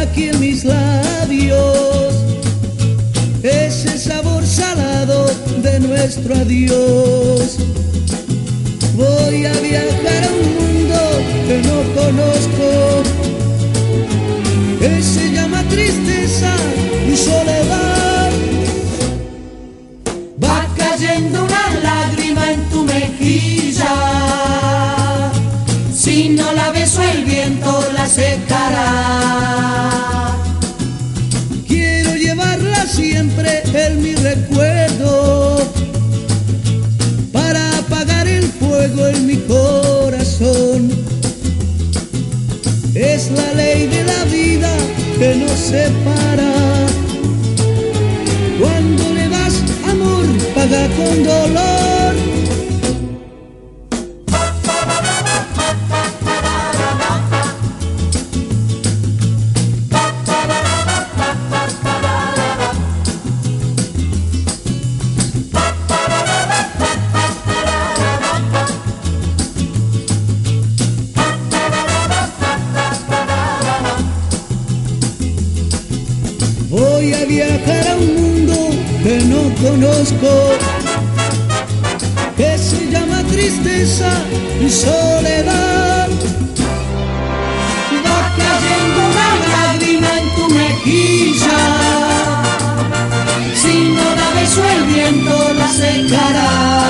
aquí en mis labios ese sabor salado de nuestro adiós. Voy a viajar a un mundo que no conozco, que se llama tristeza y soledad. Va cayendo una lágrima en tu mejilla, el viento la secará. Quiero llevarla siempre en mi recuerdo para apagar el fuego en mi corazón. Es la ley de la vida que nos separa. Cuando le das amor, paga con dolor. Voy a viajar a un mundo que no conozco, que se llama tristeza y soledad. Va cayendo una lágrima en tu mejilla, si no la beso el viento la secará.